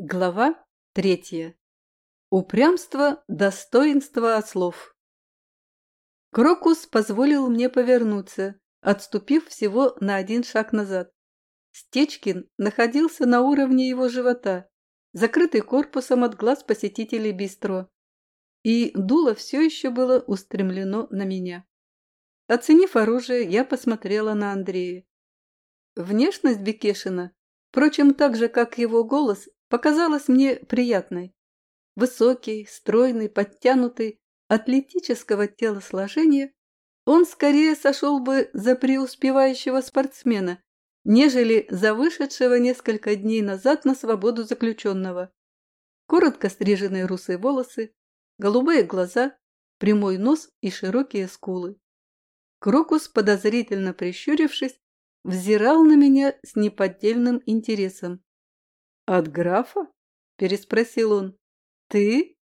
Глава третья. Упрямство, достоинство ослов. Крокус позволил мне повернуться, отступив всего на один шаг назад. Стечкин находился на уровне его живота, закрытый корпусом от глаз посетителей бистро, и дуло все еще было устремлено на меня. Оценив оружие, я посмотрела на Андрея. Внешность Бекешина, впрочем, так же, как его голос, показалась мне приятной. Высокий, стройный, подтянутый, атлетического телосложения, он скорее сошел бы за преуспевающего спортсмена, нежели за вышедшего несколько дней назад на свободу заключенного. Коротко стриженные русые волосы, голубые глаза, прямой нос и широкие скулы. Крокус, подозрительно прищурившись, взирал на меня с неподдельным интересом. «От графа?» – переспросил он. «Ты?»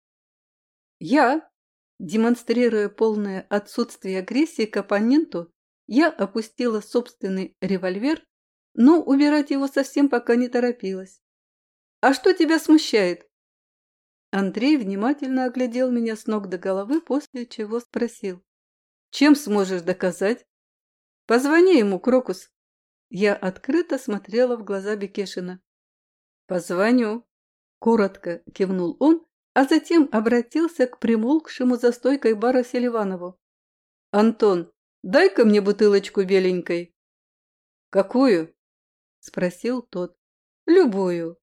«Я?» Демонстрируя полное отсутствие агрессии к оппоненту, я опустила собственный револьвер, но убирать его совсем пока не торопилась. «А что тебя смущает?» Андрей внимательно оглядел меня с ног до головы, после чего спросил. «Чем сможешь доказать?» «Позвони ему, Крокус». Я открыто смотрела в глаза Бекешина. «Позвоню», – коротко кивнул он, а затем обратился к примолкшему за стойкой бара Селиванову. «Антон, дай-ка мне бутылочку беленькой». «Какую?» – спросил тот. «Любую».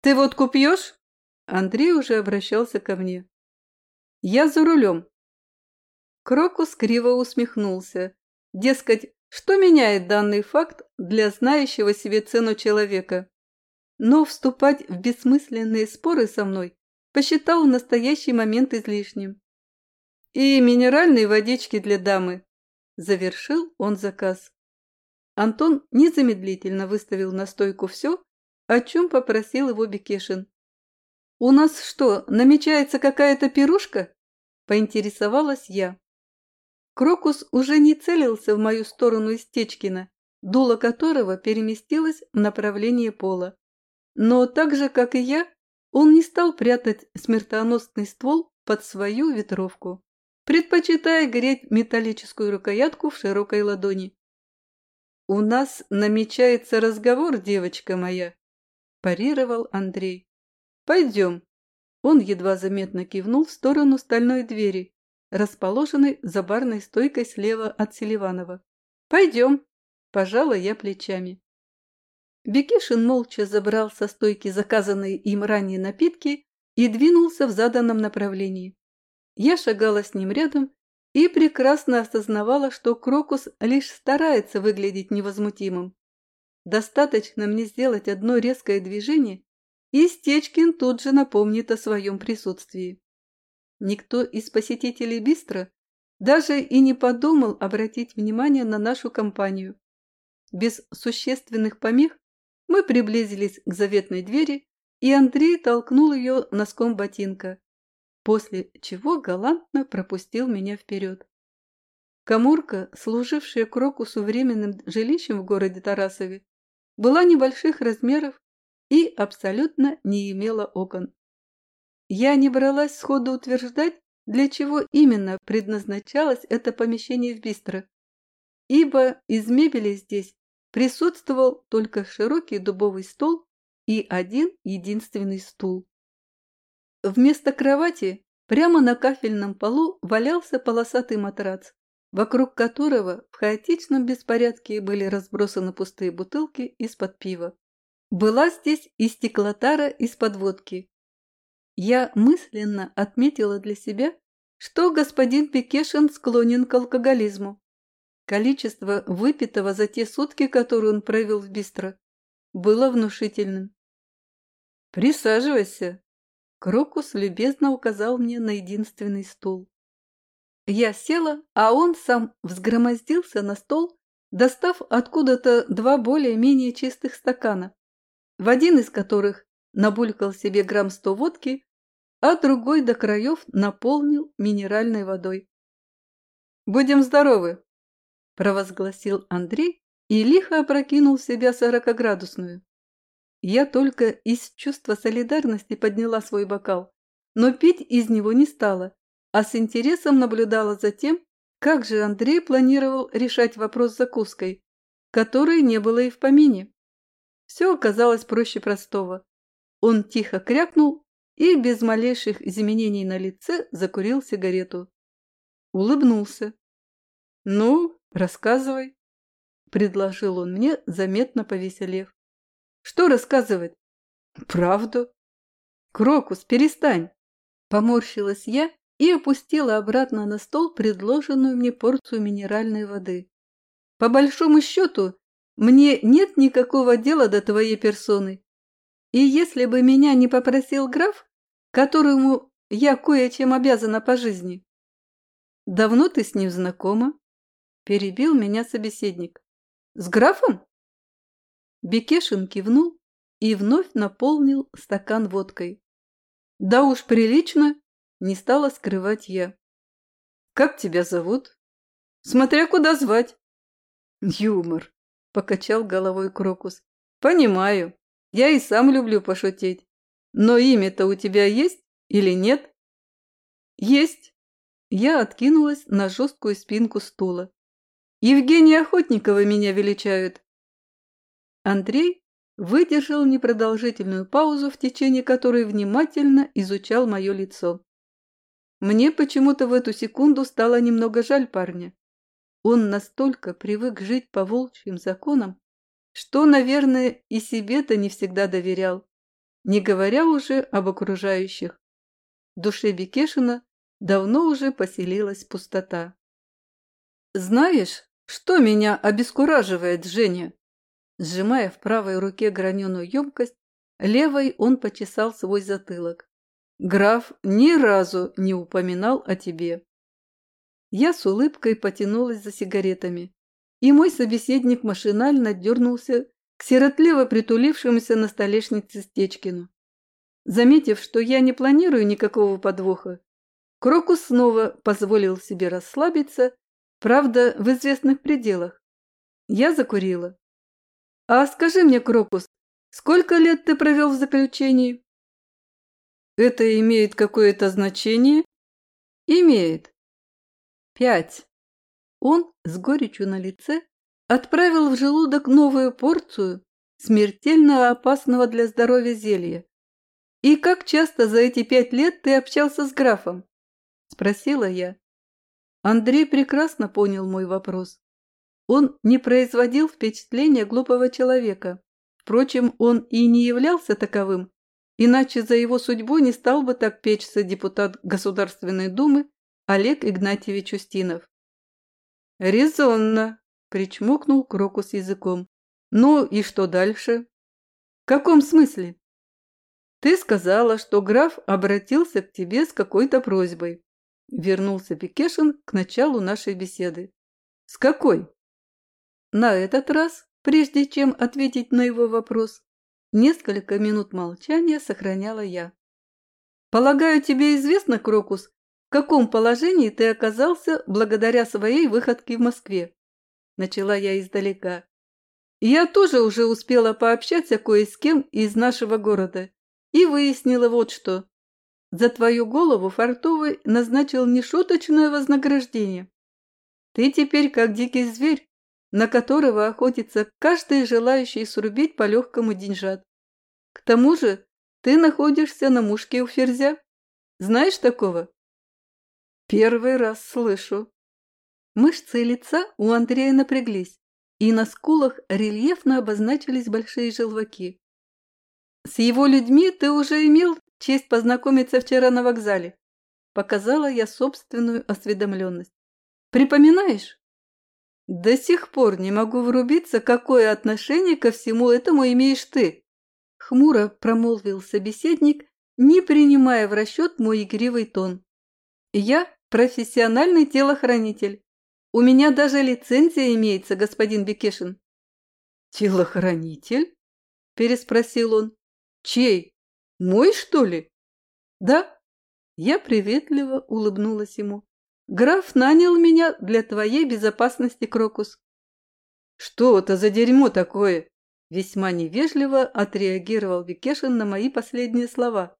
«Ты водку пьешь?» Андрей уже обращался ко мне. «Я за рулем». Крокус криво усмехнулся. Дескать, что меняет данный факт для знающего себе цену человека? Но вступать в бессмысленные споры со мной посчитал в настоящий момент излишним. «И минеральные водички для дамы», – завершил он заказ. Антон незамедлительно выставил на стойку все, о чем попросил его Бекешин. «У нас что, намечается какая-то пирушка?» – поинтересовалась я. Крокус уже не целился в мою сторону из Течкина, дуло которого переместилось в направлении пола. Но так же, как и я, он не стал прятать смертоносный ствол под свою ветровку, предпочитая греть металлическую рукоятку в широкой ладони. «У нас намечается разговор, девочка моя», – парировал Андрей. «Пойдем». Он едва заметно кивнул в сторону стальной двери, расположенной за барной стойкой слева от Селиванова. «Пойдем», – пожала я плечами. Бекишин молча забрал со стойки заказанные им ранее напитки и двинулся в заданном направлении. Я шагала с ним рядом и прекрасно осознавала, что Крокус лишь старается выглядеть невозмутимым. Достаточно мне сделать одно резкое движение, и Стечкин тут же напомнит о своем присутствии. Никто из посетителей Бистро даже и не подумал обратить внимание на нашу компанию. Без существенных помех мы приблизились к заветной двери, и Андрей толкнул ее носком ботинка, после чего галантно пропустил меня вперед. Каморка, служившая Крокусу временным жилищем в городе Тарасове, была небольших размеров и абсолютно не имела окон. Я не бралась сходу утверждать, для чего именно предназначалось это помещение в Бистро, ибо из мебели здесь присутствовал только широкий дубовый стол и один единственный стул. Вместо кровати прямо на кафельном полу валялся полосатый матрац, вокруг которого в хаотичном беспорядке были разбросаны пустые бутылки из-под пива. Была здесь и стеклотара из-под водки. Я мысленно отметила для себя, что господин Пекешин склонен к алкоголизму. Количество выпитого за те сутки, которые он провел в бистро, было внушительным. «Присаживайся!» Крокус любезно указал мне на единственный стул. Я села, а он сам взгромоздился на стол, достав откуда-то два более-менее чистых стакана, в один из которых набулькал себе грамм сто водки, а другой до краев наполнил минеральной водой. «Будем здоровы!» Провозгласил Андрей и лихо опрокинул в себя сорокоградусную. Я только из чувства солидарности подняла свой бокал, но пить из него не стала, а с интересом наблюдала за тем, как же Андрей планировал решать вопрос с закуской, которой не было и в помине. Все оказалось проще простого. Он тихо крякнул и без малейших изменений на лице закурил сигарету. Улыбнулся. «Ну, рассказывай», — предложил он мне, заметно повеселев. «Что рассказывать?» «Правду». «Крокус, перестань!» Поморщилась я и опустила обратно на стол предложенную мне порцию минеральной воды. «По большому счету, мне нет никакого дела до твоей персоны. И если бы меня не попросил граф, которому я кое-чем обязана по жизни. Давно ты с ним знакома? Перебил меня собеседник. С графом? Бекешин кивнул и вновь наполнил стакан водкой. Да уж прилично, не стала скрывать я. Как тебя зовут? Смотря куда звать. Юмор, покачал головой Крокус. Понимаю, я и сам люблю пошутить. Но имя-то у тебя есть или нет? Есть. Я откинулась на жесткую спинку стула. Евгения Охотникова меня величают. Андрей выдержал непродолжительную паузу, в течение которой внимательно изучал мое лицо. Мне почему-то в эту секунду стало немного жаль парня. Он настолько привык жить по волчьим законам, что, наверное, и себе-то не всегда доверял, не говоря уже об окружающих. В душе Бекешина давно уже поселилась пустота. «Знаешь, что меня обескураживает, Женя?» Сжимая в правой руке граненую емкость, левой он почесал свой затылок. «Граф ни разу не упоминал о тебе». Я с улыбкой потянулась за сигаретами, и мой собеседник машинально дернулся к сиротливо притулившемуся на столешнице Стечкину. Заметив, что я не планирую никакого подвоха, Крокус снова позволил себе расслабиться, правда, в известных пределах. Я закурила. «А скажи мне, Крокус, сколько лет ты провел в заключении?» «Это имеет какое-то значение?» «Имеет». «Пять». Он с горечью на лице отправил в желудок новую порцию смертельно опасного для здоровья зелья. «И как часто за эти пять лет ты общался с графом?» – спросила я. Андрей прекрасно понял мой вопрос. Он не производил впечатления глупого человека. Впрочем, он и не являлся таковым, иначе за его судьбу не стал бы так печься депутат Государственной Думы Олег Игнатьевич Устинов. «Резонно», – причмокнул Крокус языком. «Ну и что дальше?» «В каком смысле?» «Ты сказала, что граф обратился к тебе с какой-то просьбой». Вернулся Пикешин к началу нашей беседы. «С какой?» На этот раз, прежде чем ответить на его вопрос, несколько минут молчания сохраняла я. «Полагаю, тебе известно, Крокус, в каком положении ты оказался благодаря своей выходке в Москве?» Начала я издалека. «Я тоже уже успела пообщаться кое с кем из нашего города и выяснила вот что. За твою голову Фартовый назначил нешуточное вознаграждение. Ты теперь как дикий зверь, на которого охотится каждый желающий срубить по легкому деньжат. К тому же ты находишься на мушке у ферзя. Знаешь такого? Первый раз слышу. Мышцы лица у Андрея напряглись, и на скулах рельефно обозначились большие желваки. С его людьми ты уже имел честь познакомиться вчера на вокзале. Показала я собственную осведомленность. Припоминаешь? До сих пор не могу врубиться, какое отношение ко всему этому имеешь ты. Хмуро промолвил собеседник, не принимая в расчет мой игривый тон. Я профессиональный телохранитель. У меня даже лицензия имеется, господин Бекешин. Телохранитель? Переспросил он. Чей? Мой, что ли? Да. Я приветливо улыбнулась ему. Граф нанял меня для твоей безопасности, Крокус. Что это за дерьмо такое? Весьма невежливо отреагировал Викешин на мои последние слова.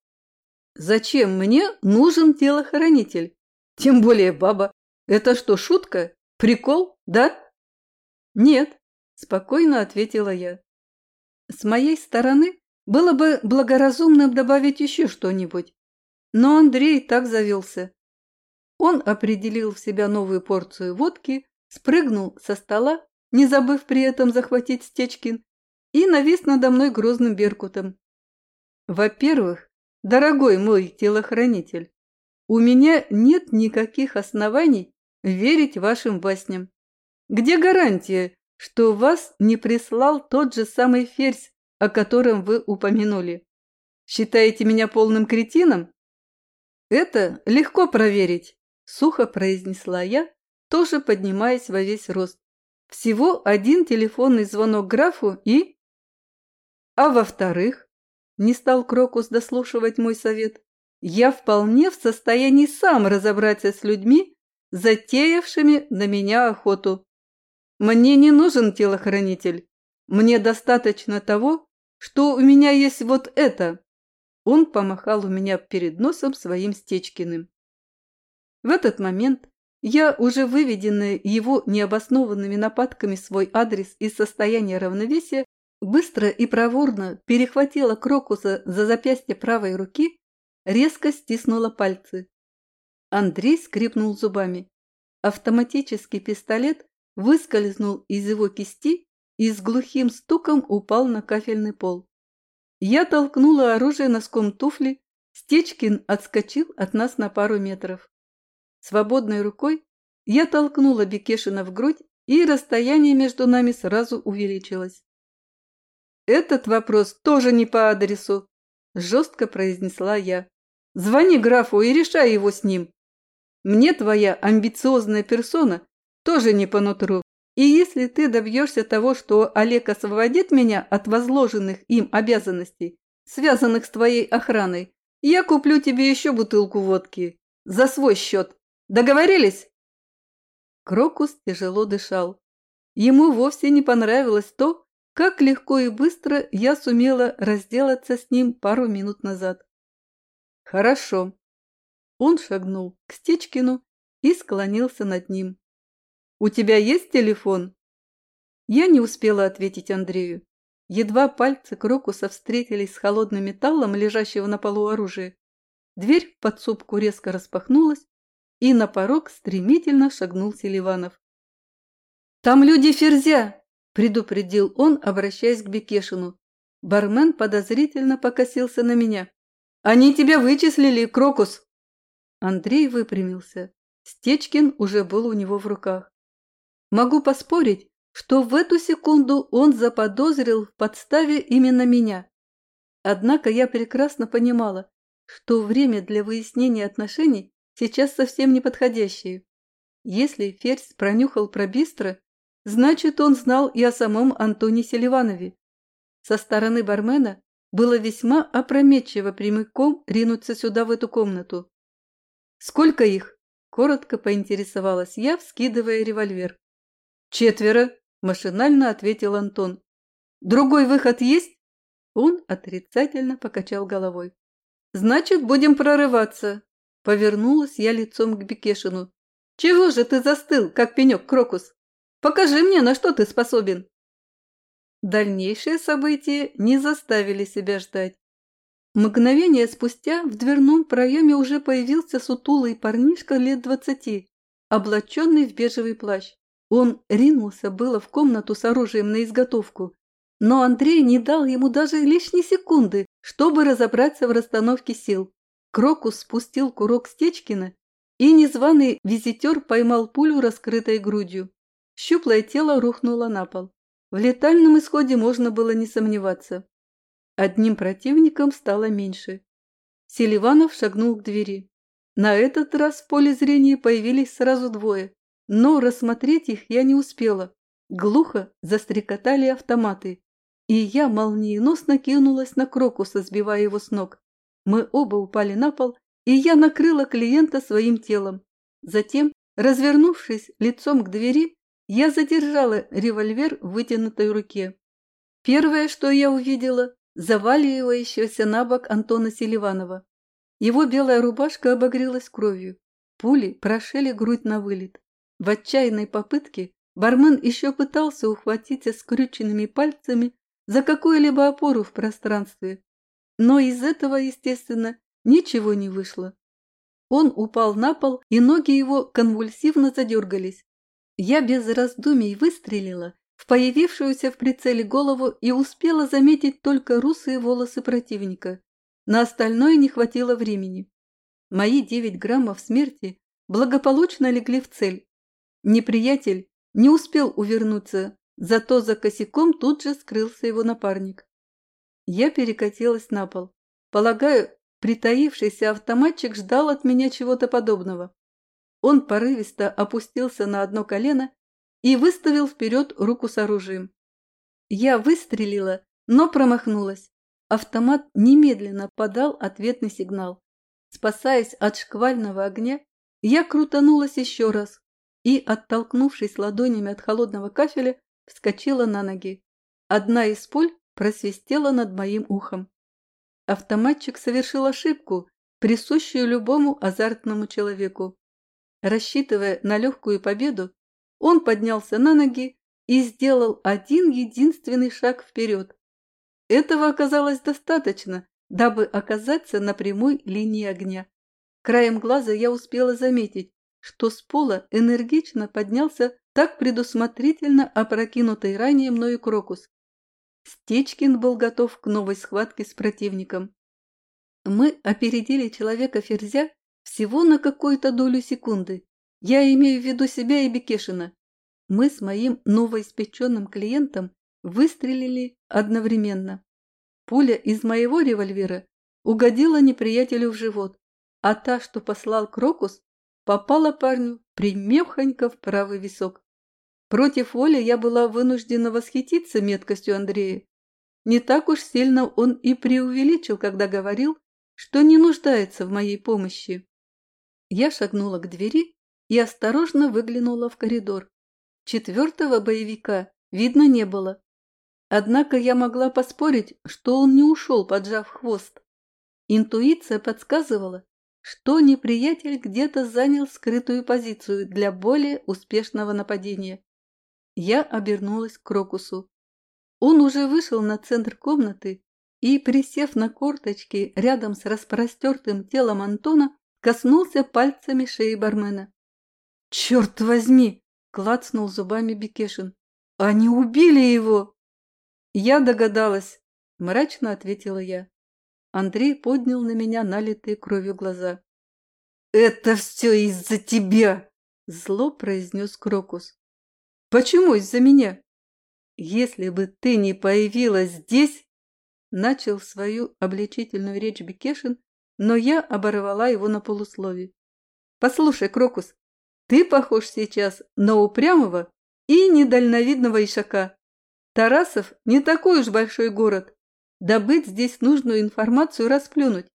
«Зачем мне нужен телохранитель? Тем более баба. Это что, шутка? Прикол, да?» «Нет», – спокойно ответила я. «С моей стороны было бы благоразумным добавить еще что-нибудь, но Андрей так завелся. Он определил в себя новую порцию водки, спрыгнул со стола, не забыв при этом захватить Стечкин, и навис надо мной грозным беркутом. Во-первых, дорогой мой телохранитель, у меня нет никаких оснований верить вашим басням. Где гарантия, что вас не прислал тот же самый ферзь, о котором вы упомянули? Считаете меня полным кретином? Это легко проверить, сухо произнесла я, тоже поднимаясь во весь рост. Всего один телефонный звонок графу и... А во-вторых, не стал Крокус дослушивать мой совет, я вполне в состоянии сам разобраться с людьми, затеявшими на меня охоту. Мне не нужен телохранитель. Мне достаточно того, что у меня есть вот это. Он помахал у меня перед носом своим Стечкиным. В этот момент я, уже выведенная его необоснованными нападками свой адрес из состояния равновесия, быстро и проворно перехватила Крокуса за запястье правой руки, резко стиснула пальцы. Андрей скрипнул зубами. Автоматический пистолет выскользнул из его кисти и с глухим стуком упал на кафельный пол. Я толкнула оружие носком туфли, Стечкин отскочил от нас на пару метров. Свободной рукой я толкнула Бекешина в грудь, и расстояние между нами сразу увеличилось. «Этот вопрос тоже не по адресу», – жестко произнесла я. «Звони графу и решай его с ним. Мне твоя амбициозная персона тоже не по нутру. И если ты добьешься того, что Олег освободит меня от возложенных им обязанностей, связанных с твоей охраной, я куплю тебе еще бутылку водки. За свой счет. Договорились?» Крокус тяжело дышал. Ему вовсе не понравилось то, как легко и быстро я сумела разделаться с ним пару минут назад. Хорошо. Он шагнул к Стечкину и склонился над ним. «У тебя есть телефон?» Я не успела ответить Андрею. Едва пальцы Крокуса встретились с холодным металлом, лежащего на полу оружия. Дверь в подсобку резко распахнулась, и на порог стремительно шагнул Селиванов. «Там люди Ферзя!» предупредил он, обращаясь к Бекешину. Бармен подозрительно покосился на меня. «Они тебя вычислили, Крокус!» Андрей выпрямился. Стечкин уже был у него в руках. Могу поспорить, что в эту секунду он заподозрил в подставе именно меня. Однако я прекрасно понимала, что время для выяснения отношений сейчас совсем неподходящее. Если Ферзь пронюхал про Бистро, Значит, он знал и о самом Антоне Селиванове. Со стороны бармена было весьма опрометчиво прямиком ринуться сюда, в эту комнату. «Сколько их?» – коротко поинтересовалась я, вскидывая револьвер. «Четверо», – машинально ответил Антон. «Другой выход есть?» Он отрицательно покачал головой. «Значит, будем прорываться», – повернулась я лицом к Бекешину. «Чего же ты застыл, как пенек крокус?» Покажи мне, на что ты способен!» Дальнейшие события не заставили себя ждать. Мгновение спустя в дверном проеме уже появился сутулый парнишка лет двадцати, облаченный в бежевый плащ. Он ринулся было в комнату с оружием на изготовку, но Андрей не дал ему даже лишней секунды, чтобы разобраться в расстановке сил. Крокус спустил курок Стечкина, и незваный визитер поймал пулю раскрытой грудью. Щуплое тело рухнуло на пол. В летальном исходе можно было не сомневаться. Одним противником стало меньше. Селиванов шагнул к двери. На этот раз в поле зрения появились сразу двое, но рассмотреть их я не успела. Глухо застрекотали автоматы, и я молниеносно кинулась на Крокуса, сбивая его с ног. Мы оба упали на пол, и я накрыла клиента своим телом. Затем, развернувшись лицом к двери, я задержала револьвер в вытянутой руке. Первое, что я увидела, заваливающегося на бок Антона Селиванова. Его белая рубашка обогрелась кровью. Пули прошили грудь на вылет. В отчаянной попытке бармен еще пытался ухватиться скрюченными пальцами за какую-либо опору в пространстве. Но из этого, естественно, ничего не вышло. Он упал на пол, и ноги его конвульсивно задергались. Я без раздумий выстрелила в появившуюся в прицеле голову и успела заметить только русые волосы противника. На остальное не хватило времени. Мои девять граммов смерти благополучно легли в цель. Неприятель не успел увернуться, зато за косяком тут же скрылся его напарник. Я перекатилась на пол. Полагаю, притаившийся автоматчик ждал от меня чего-то подобного. Он порывисто опустился на одно колено и выставил вперед руку с оружием. Я выстрелила, но промахнулась. Автомат немедленно подал ответный сигнал. Спасаясь от шквального огня, я крутанулась еще раз и, оттолкнувшись ладонями от холодного кафеля, вскочила на ноги. Одна из пуль просвистела над моим ухом. Автоматчик совершил ошибку, присущую любому азартному человеку. Рассчитывая на легкую победу, он поднялся на ноги и сделал один единственный шаг вперед. Этого оказалось достаточно, дабы оказаться на прямой линии огня. Краем глаза я успела заметить, что с пола энергично поднялся так предусмотрительно опрокинутый ранее мною крокус. Стечкин был готов к новой схватке с противником. Мы опередили человека-ферзя всего на какую-то долю секунды. Я имею в виду себя и Бекешина. Мы с моим новоиспеченным клиентом выстрелили одновременно. Пуля из моего револьвера угодила неприятелю в живот, а та, что послал Крокус, попала парню примехонько в правый висок. Против воли я была вынуждена восхититься меткостью Андрея. Не так уж сильно он и преувеличил, когда говорил, что не нуждается в моей помощи. Я шагнула к двери и осторожно выглянула в коридор. Четвертого боевика видно не было. Однако я могла поспорить, что он не ушел, поджав хвост. Интуиция подсказывала, что неприятель где-то занял скрытую позицию для более успешного нападения. Я обернулась к Крокусу. Он уже вышел на центр комнаты и, присев на корточки рядом с распростертым телом Антона, коснулся пальцами шеи бармена. «Черт возьми!» – клацнул зубами Бекешин. «Они убили его!» «Я догадалась», – мрачно ответила я. Андрей поднял на меня налитые кровью глаза. «Это все из-за тебя!» – зло произнес Крокус. «Почему из-за меня?» «Если бы ты не появилась здесь...» Начал свою обличительную речь Бекешин, но я оборвала его на полуслове. «Послушай, Крокус, ты похож сейчас на упрямого и недальновидного ишака. Тарасов не такой уж большой город, Добыть здесь нужную информацию расплюнуть.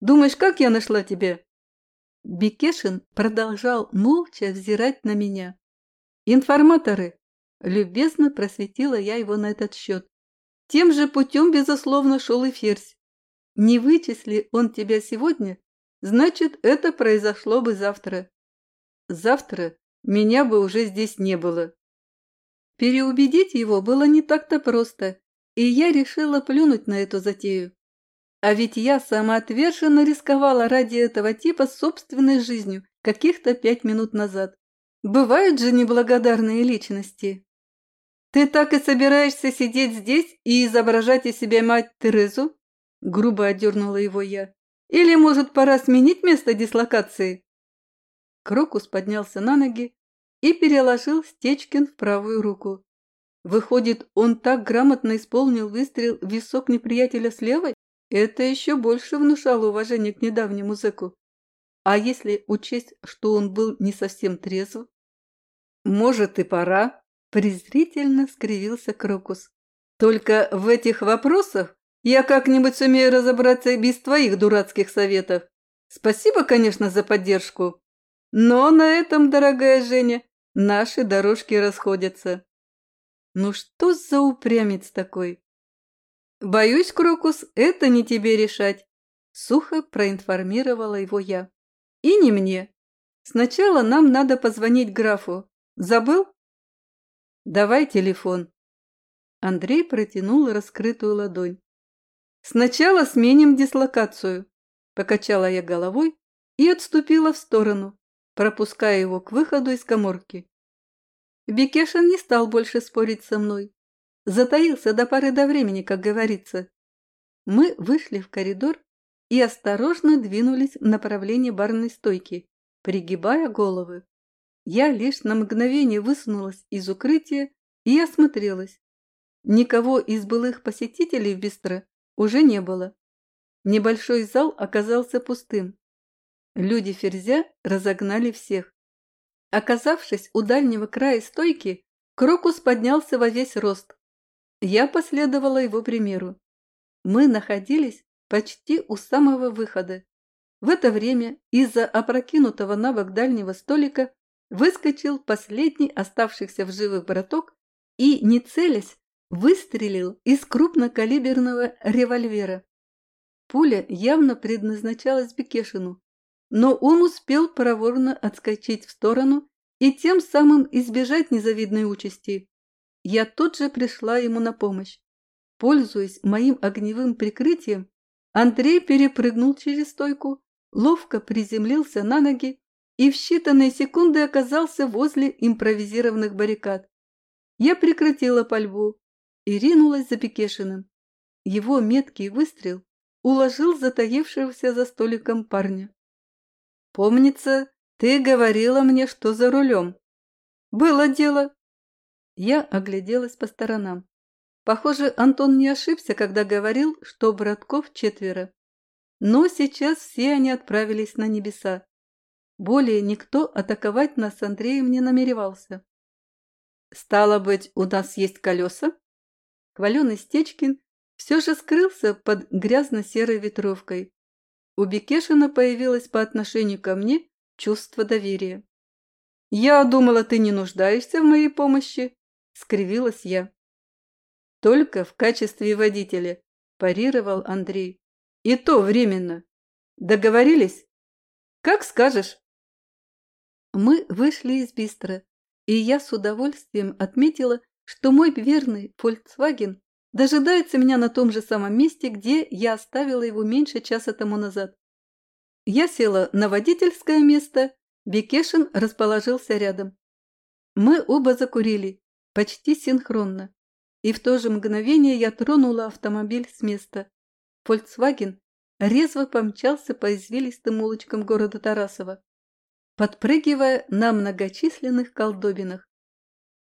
Думаешь, как я нашла тебя?» Бекешин продолжал молча взирать на меня. «Информаторы!» – любезно просветила я его на этот счет. «Тем же путем, безусловно, шел и Ферзь. Не вычисли он тебя сегодня, значит, это произошло бы завтра. Завтра меня бы уже здесь не было». Переубедить его было не так-то просто, и я решила плюнуть на эту затею. А ведь я самоотверженно рисковала ради этого типа собственной жизнью каких-то пять минут назад. Бывают же неблагодарные личности. «Ты так и собираешься сидеть здесь и изображать из себя мать Терезу?» Грубо одернула его я. «Или, может, пора сменить место дислокации?» Крокус поднялся на ноги и переложил Стечкин в правую руку. Выходит, он так грамотно исполнил выстрел в висок неприятеля с левой? Это еще больше внушало уважение к недавнему зэку. А если учесть, что он был не совсем трезв? Может и пора, презрительно скривился Крокус. Только в этих вопросах я как-нибудь сумею разобраться без твоих дурацких советов. Спасибо, конечно, за поддержку. Но на этом, дорогая Женя, наши дорожки расходятся. Ну что за упрямец такой? Боюсь, Крокус, это не тебе решать, сухо проинформировала его я. И не мне. Сначала нам надо позвонить графу. Забыл? Давай телефон. Андрей протянул раскрытую ладонь. Сначала сменим дислокацию. Покачала я головой и отступила в сторону, пропуская его к выходу из коморки. Бекешин не стал больше спорить со мной. Затаился до поры до времени, как говорится. Мы вышли в коридор и осторожно двинулись в направлении барной стойки, пригибая головы. Я лишь на мгновение высунулась из укрытия и осмотрелась. Никого из былых посетителей в бистро уже не было. Небольшой зал оказался пустым. Люди Ферзя разогнали всех. Оказавшись у дальнего края стойки, Крокус поднялся во весь рост. Я последовала его примеру. Мы находились почти у самого выхода. В это время из-за опрокинутого на бок дальнего столика выскочил последний оставшийся в живых браток и, не целясь, выстрелил из крупнокалиберного револьвера. Пуля явно предназначалась Бекешину, но он успел проворно отскочить в сторону и тем самым избежать незавидной участи. Я тут же пришла ему на помощь. Пользуясь моим огневым прикрытием, Андрей перепрыгнул через стойку, ловко приземлился на ноги и в считанные секунды оказался возле импровизированных баррикад. Я прекратила пальбу и ринулась за Пекешиным. Его меткий выстрел уложил затаившегося за столиком парня. Помнится, ты говорила мне, что за рулем. Было дело. Я огляделась по сторонам. Похоже, Антон не ошибся, когда говорил, что братков четверо. Но сейчас все они отправились на небеса. Более никто атаковать нас с Андреем не намеревался. «Стало быть, у нас есть колеса?» Хваленый Стечкин все же скрылся под грязно-серой ветровкой. У Бекешина появилось по отношению ко мне чувство доверия. «Я думала, ты не нуждаешься в моей помощи», — скривилась я. «Только в качестве водителя», – парировал Андрей. «И то временно. Договорились? Как скажешь». Мы вышли из бистро, и я с удовольствием отметила, что мой верный Volkswagen дожидается меня на том же самом месте, где я оставила его меньше часа тому назад. Я села на водительское место, Бекешин расположился рядом. Мы оба закурили, почти синхронно. И в то же мгновение я тронула автомобиль с места. Volkswagen резво помчался по извилистым улочкам города Тарасова, подпрыгивая на многочисленных колдобинах.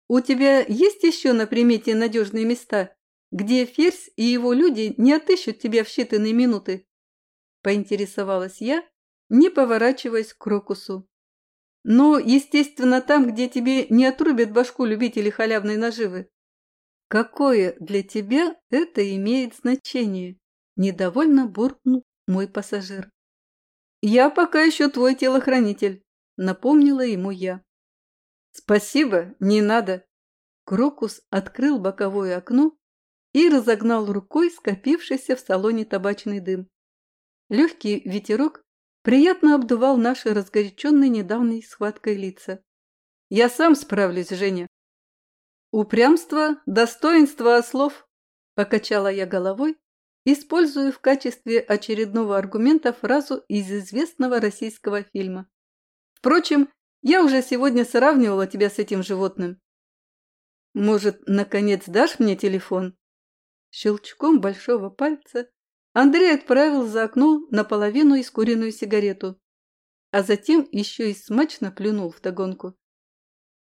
«У тебя есть еще на примете надежные места?» Где Ферзь и его люди не отыщут тебя в считанные минуты?» Поинтересовалась я, не поворачиваясь к Крокусу. «Ну, естественно, там, где тебе не отрубят башку любители халявной наживы». «Какое для тебя это имеет значение?» – недовольно буркнул мой пассажир. «Я пока еще твой телохранитель», – напомнила ему я. «Спасибо, не надо». Крокус открыл боковое окно и разогнал рукой скопившийся в салоне табачный дым. Легкий ветерок приятно обдувал наши разгоряченные недавней схваткой лица. «Я сам справлюсь, Женя». «Упрямство, достоинство ослов», – покачала я головой, используя в качестве очередного аргумента фразу из известного российского фильма. «Впрочем, я уже сегодня сравнивала тебя с этим животным». «Может, наконец дашь мне телефон?» Щелчком большого пальца Андрей отправил за окно наполовину искуренную сигарету, а затем еще и смачно плюнул в догонку.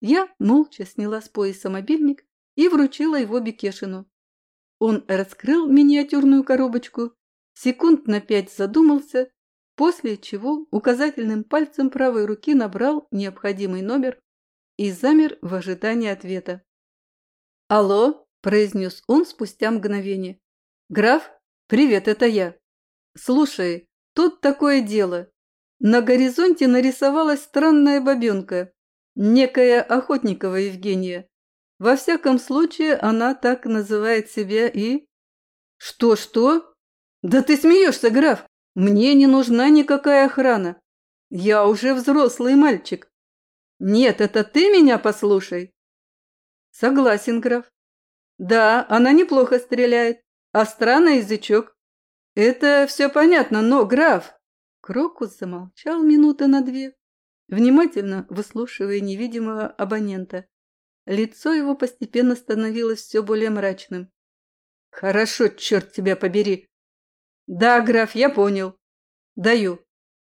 Я молча сняла с пояса мобильник и вручила его Бекешину. Он раскрыл миниатюрную коробочку, секунд на пять задумался, после чего указательным пальцем правой руки набрал необходимый номер и замер в ожидании ответа. «Алло?» – произнес он спустя мгновение. «Граф, привет, это я. Слушай, тут такое дело. На горизонте нарисовалась странная бабенка, некая Охотникова Евгения. Во всяком случае, она так называет себя и... Что-что? Да ты смеешься, граф! Мне не нужна никакая охрана. Я уже взрослый мальчик. Нет, это ты меня послушай. Согласен, граф. Да, она неплохо стреляет. А странный язычок. Это все понятно, но, граф... Крокус замолчал минуты на две, внимательно выслушивая невидимого абонента. Лицо его постепенно становилось все более мрачным. «Хорошо, черт тебя побери!» «Да, граф, я понял. Даю».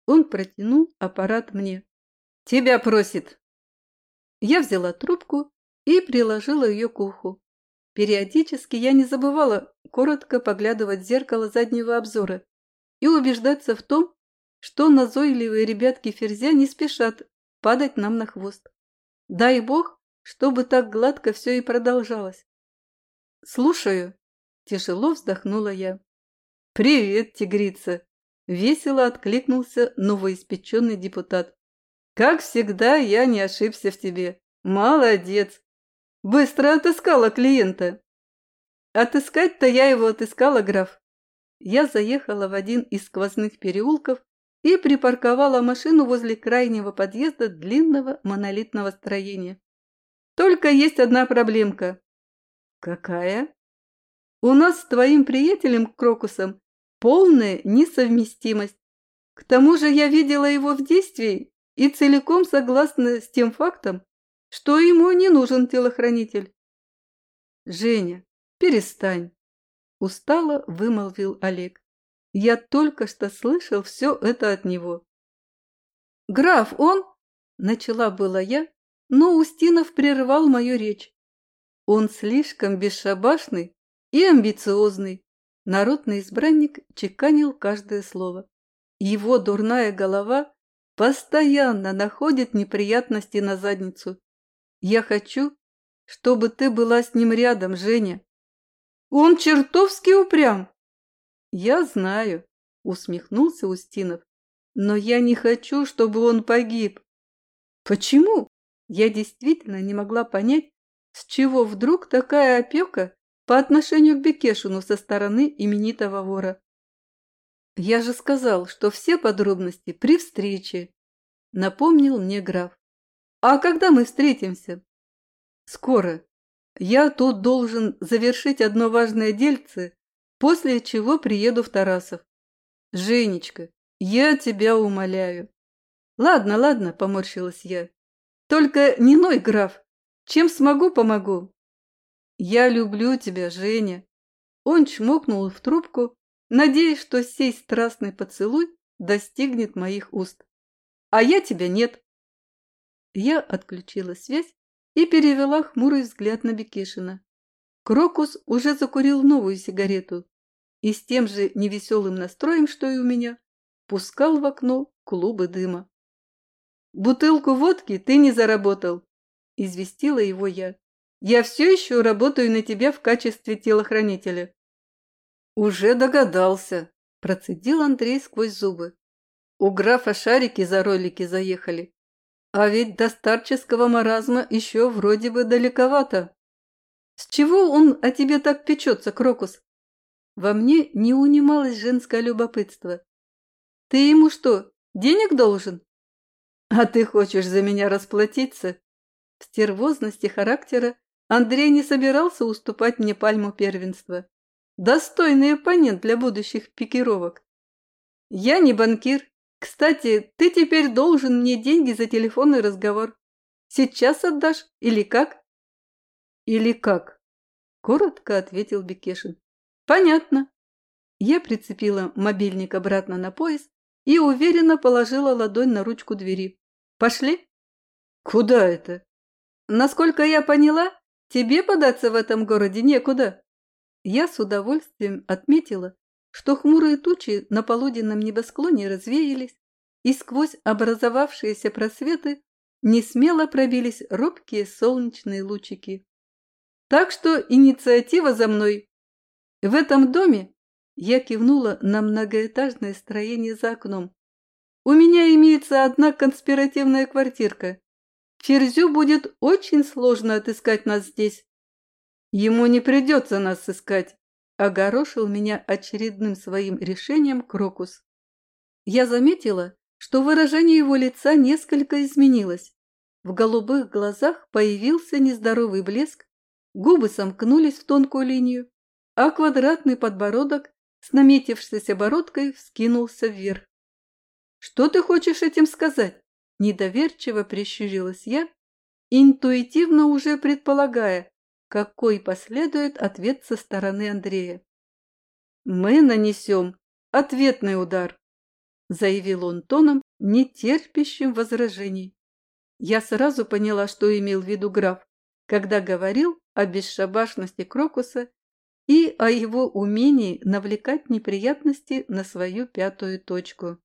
Он протянул аппарат мне. «Тебя просит». Я взяла трубку и приложила ее к уху. Периодически я не забывала коротко поглядывать в зеркало заднего обзора и убеждаться в том, что назойливые ребятки Ферзя не спешат падать нам на хвост. Дай бог, чтобы так гладко все и продолжалось. «Слушаю», – тяжело вздохнула я. «Привет, тигрица!» – весело откликнулся новоиспеченный депутат. «Как всегда, я не ошибся в тебе. Молодец! Быстро отыскала клиента. Отыскать-то я его отыскала, граф. Я заехала в один из сквозных переулков и припарковала машину возле крайнего подъезда длинного монолитного строения. Только есть одна проблемка. Какая? У нас с твоим приятелем Крокусом полная несовместимость. К тому же я видела его в действии и целиком согласна с тем фактом, что ему не нужен телохранитель. Женя, перестань, устало вымолвил Олег. Я только что слышал все это от него. Граф, он... Начала была я, но Устинов прервал мою речь. Он слишком бесшабашный и амбициозный. Народный избранник чеканил каждое слово. Его дурная голова постоянно находит неприятности на задницу. Я хочу, чтобы ты была с ним рядом, Женя. Он чертовски упрям. Я знаю, усмехнулся Устинов. Но я не хочу, чтобы он погиб. Почему? Я действительно не могла понять, с чего вдруг такая опека по отношению к Бекешину со стороны именитого вора. Я же сказал, что все подробности при встрече, напомнил мне граф. А когда мы встретимся? Скоро. Я тут должен завершить одно важное дельце, после чего приеду в Тарасов. Женечка, я тебя умоляю. Ладно, ладно, поморщилась я. Только не ной, граф. Чем смогу, помогу. Я люблю тебя, Женя. Он чмокнул в трубку, надеясь, что сей страстный поцелуй достигнет моих уст. А я тебя нет. Я отключила связь и перевела хмурый взгляд на Бекешина. Крокус уже закурил новую сигарету и с тем же невеселым настроем, что и у меня, пускал в окно клубы дыма. «Бутылку водки ты не заработал», – известила его я. «Я все еще работаю на тебя в качестве телохранителя». «Уже догадался», – процедил Андрей сквозь зубы. «У графа шарики за ролики заехали. А ведь до старческого маразма еще вроде бы далековато. С чего он о тебе так печется, Крокус? Во мне не унималось женское любопытство. Ты ему что, денег должен? А ты хочешь за меня расплатиться? В стервозности характера Андрей не собирался уступать мне пальму первенства. Достойный оппонент для будущих пикировок. Я не банкир кстати, ты теперь должен мне деньги за телефонный разговор. Сейчас отдашь или как? Или как? Коротко ответил Бекешин. Понятно. Я прицепила мобильник обратно на пояс и уверенно положила ладонь на ручку двери. Пошли? Куда это? Насколько я поняла, тебе податься в этом городе некуда. Я с удовольствием отметила, что хмурые тучи на полуденном небосклоне развеялись, и сквозь образовавшиеся просветы несмело пробились робкие солнечные лучики. Так что инициатива за мной. В этом доме я кивнула на многоэтажное строение за окном. У меня имеется одна конспиративная квартирка. Ферзю будет очень сложно отыскать нас здесь. Ему не придется нас искать, огорошил меня очередным своим решением Крокус. Я заметила, что выражение его лица несколько изменилось. В голубых глазах появился нездоровый блеск, губы сомкнулись в тонкую линию, а квадратный подбородок с наметившейся бородкой вскинулся вверх. «Что ты хочешь этим сказать?» Недоверчиво прищурилась я, интуитивно уже предполагая, какой последует ответ со стороны Андрея. «Мы нанесем ответный удар», – заявил он тоном, не терпящим возражений. Я сразу поняла, что имел в виду граф, когда говорил о бесшабашности Крокуса и о его умении навлекать неприятности на свою пятую точку.